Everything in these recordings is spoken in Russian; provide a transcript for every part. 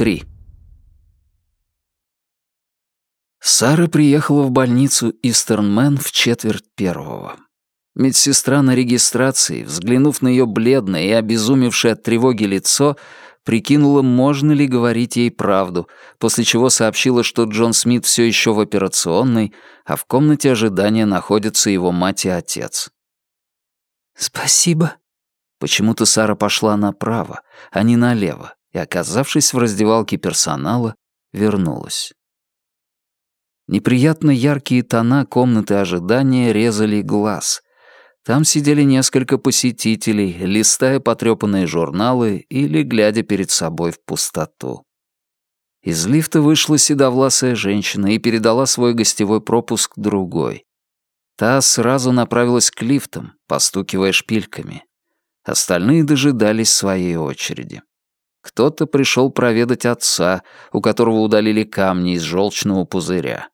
3. Сара приехала в больницу Истернмен в четверть первого. Медсестра на регистрации, взглянув на ее бледное и обезумевшее от тревоги лицо, прикинула, можно ли говорить ей правду, после чего сообщила, что Джон Смит все еще в операционной, а в комнате ожидания находятся его мать и отец. «Спасибо». Почему-то Сара пошла направо, а не налево, и, оказавшись в раздевалке персонала, вернулась. Неприятно яркие тона комнаты ожидания резали глаз. Там сидели несколько посетителей, листая потрёпанные журналы или глядя перед собой в пустоту. Из лифта вышла седовласая женщина и передала свой гостевой пропуск другой. Та сразу направилась к лифтам, постукивая шпильками. Остальные дожидались своей очереди. Кто-то пришел проведать отца, у которого удалили камни из желчного пузыря.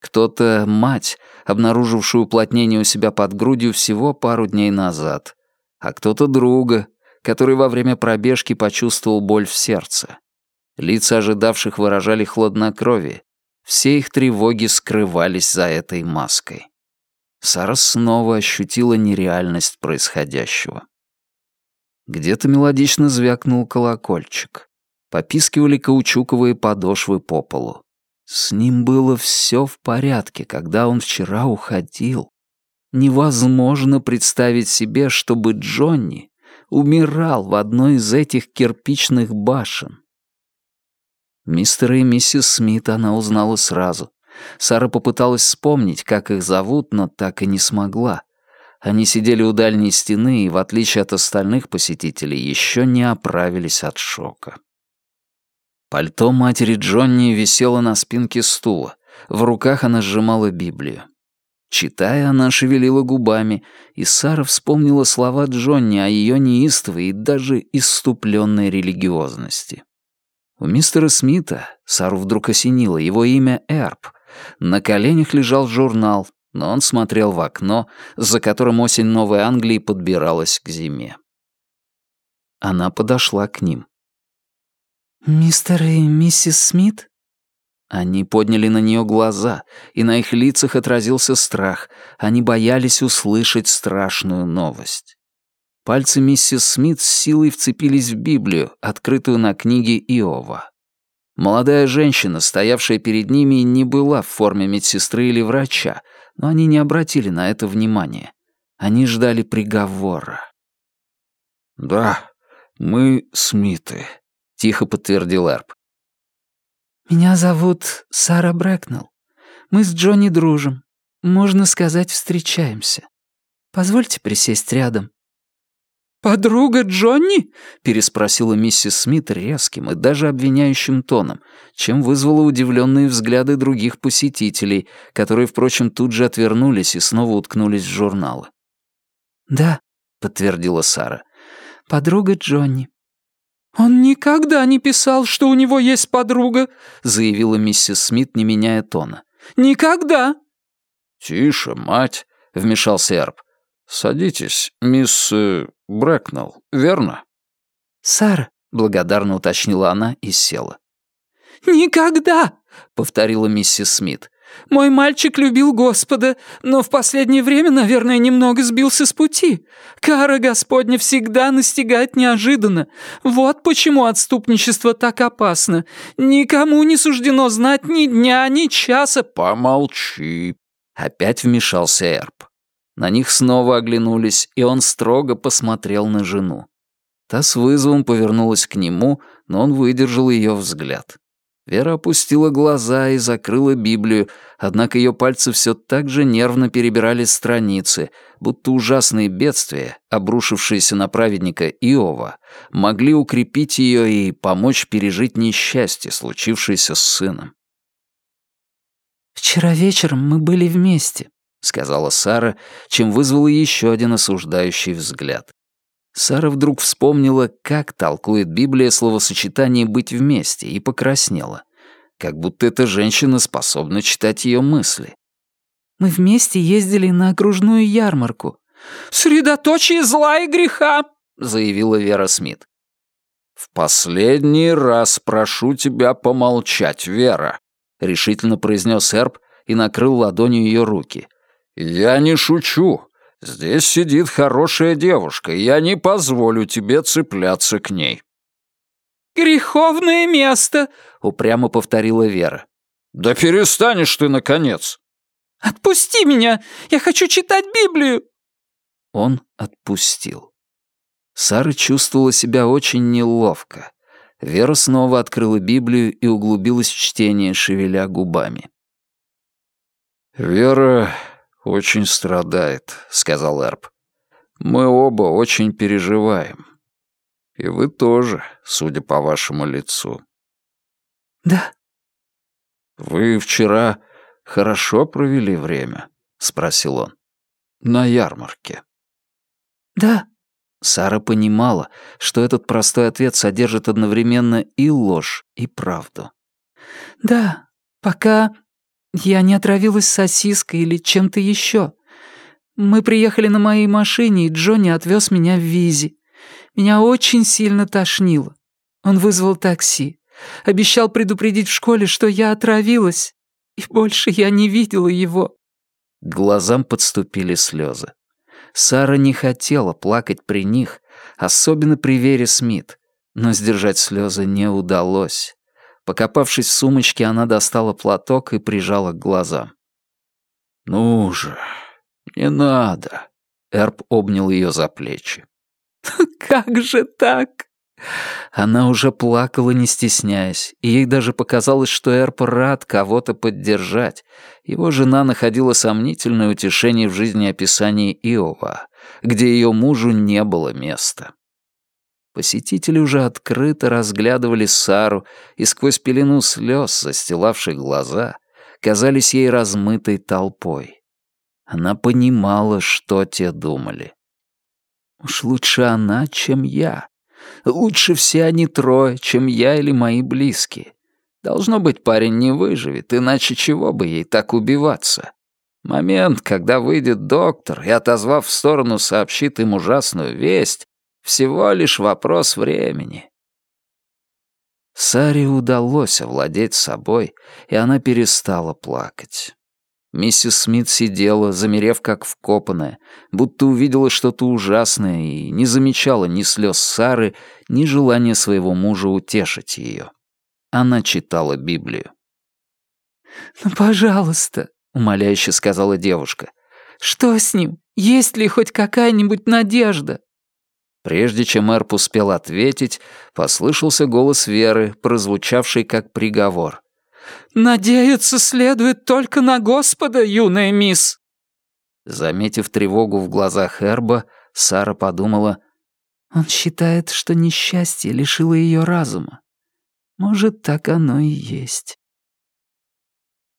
Кто-то — мать, обнаружившую уплотнение у себя под грудью всего пару дней назад. А кто-то друга, который во время пробежки почувствовал боль в сердце. Лица ожидавших выражали хладнокровие. Все их тревоги скрывались за этой маской. Сара снова ощутила нереальность происходящего. Где-то мелодично звякнул колокольчик. Попискивали каучуковые подошвы по полу. С ним было все в порядке, когда он вчера уходил. Невозможно представить себе, чтобы Джонни умирал в одной из этих кирпичных башен. Мистера и миссис Смит она узнала сразу. Сара попыталась вспомнить, как их зовут, но так и не смогла. Они сидели у дальней стены и, в отличие от остальных посетителей, еще не оправились от шока. Пальто матери Джонни висело на спинке стула. В руках она сжимала Библию. Читая, она шевелила губами, и Сара вспомнила слова Джонни о ее неистовой и даже иступленной религиозности. У мистера Смита Сару вдруг осенило его имя Эрб. На коленях лежал журнал, но он смотрел в окно, за которым осень Новой Англии подбиралась к зиме. Она подошла к ним. «Мистер и миссис Смит?» Они подняли на нее глаза, и на их лицах отразился страх. Они боялись услышать страшную новость. Пальцы миссис Смит с силой вцепились в Библию, открытую на книге Иова. Молодая женщина, стоявшая перед ними, не была в форме медсестры или врача, но они не обратили на это внимания. Они ждали приговора. «Да, мы Смиты», тихо подтвердил Эрб. «Меня зовут Сара Брэкнелл. Мы с Джонни дружим. Можно сказать, встречаемся. Позвольте присесть рядом». «Подруга Джонни?» — переспросила миссис Смит резким и даже обвиняющим тоном, чем вызвало удивленные взгляды других посетителей, которые, впрочем, тут же отвернулись и снова уткнулись в журналы. «Да», — подтвердила Сара, — «подруга Джонни. «Он никогда не писал, что у него есть подруга», — заявила миссис Смит, не меняя тона. «Никогда!» «Тише, мать», — вмешался Эрб. «Садитесь, мисс э, Брэкнелл, верно?» «Сара», — благодарно уточнила она и села. «Никогда!» — повторила миссис Смит. Мой мальчик любил Господа, но в последнее время, наверное, немного сбился с пути. Кара Господня всегда настигает неожиданно. Вот почему отступничество так опасно. Никому не суждено знать ни дня, ни часа. Помолчи. Опять вмешался Эрб. На них снова оглянулись, и он строго посмотрел на жену. Та с вызовом повернулась к нему, но он выдержал ее взгляд. Вера опустила глаза и закрыла Библию, однако ее пальцы все так же нервно перебирали страницы, будто ужасные бедствия, обрушившиеся на праведника Иова, могли укрепить ее и помочь пережить несчастье, случившееся с сыном. «Вчера вечером мы были вместе», — сказала Сара, чем вызвала еще один осуждающий взгляд. Сара вдруг вспомнила, как толкует Библия словосочетание «быть вместе» и покраснела. Как будто эта женщина способна читать ее мысли. «Мы вместе ездили на окружную ярмарку». «Средоточие зла и греха», — заявила Вера Смит. «В последний раз прошу тебя помолчать, Вера», — решительно произнес Эрб и накрыл ладонью ее руки. «Я не шучу. Здесь сидит хорошая девушка, и я не позволю тебе цепляться к ней». «Греховное место», — упрямо повторила Вера. «Да перестанешь ты, наконец!» «Отпусти меня! Я хочу читать Библию!» Он отпустил. Сара чувствовала себя очень неловко. Вера снова открыла Библию и углубилась в чтение, шевеля губами. «Вера очень страдает», — сказал Эрб. «Мы оба очень переживаем. И вы тоже, судя по вашему лицу». «Да». «Вы вчера хорошо провели время?» — спросил он. «На ярмарке». «Да». Сара понимала, что этот простой ответ содержит одновременно и ложь, и правду. «Да, пока я не отравилась сосиской или чем-то еще. Мы приехали на моей машине, и Джонни отвез меня в Визи. Меня очень сильно тошнило. Он вызвал такси. Обещал предупредить в школе, что я отравилась, и больше я не видела его». К глазам подступили слезы. Сара не хотела плакать при них, особенно при Вере Смит, но сдержать слезы не удалось. Покопавшись в сумочке, она достала платок и прижала к глазам. «Ну же, не надо», — Эрб обнял ее за плечи. «Как же так?» Она уже плакала, не стесняясь, и ей даже показалось, что Эрп рад кого-то поддержать. Его жена находила сомнительное утешение в жизнеописании Иова, где ее мужу не было места. Посетители уже открыто разглядывали Сару, и сквозь пелену слез, застилавших глаза, казались ей размытой толпой. Она понимала, что те думали. «Уж лучше она, чем я», Лучше все они трое, чем я или мои близкие. Должно быть, парень не выживет, иначе чего бы ей так убиваться? Момент, когда выйдет доктор и, отозвав в сторону, сообщит им ужасную весть, всего лишь вопрос времени. Саре удалось овладеть собой, и она перестала плакать. Миссис Смит сидела, замерев как вкопанная, будто увидела что-то ужасное и не замечала ни слез Сары, ни желания своего мужа утешить ее. Она читала Библию. «Ну, пожалуйста», — умоляюще сказала девушка. «Что с ним? Есть ли хоть какая-нибудь надежда?» Прежде чем Эрп успел ответить, послышался голос Веры, прозвучавший как приговор. «Надеяться следует только на Господа, юная мисс!» Заметив тревогу в глазах Эрба, Сара подумала, «Он считает, что несчастье лишило ее разума. Может, так оно и есть».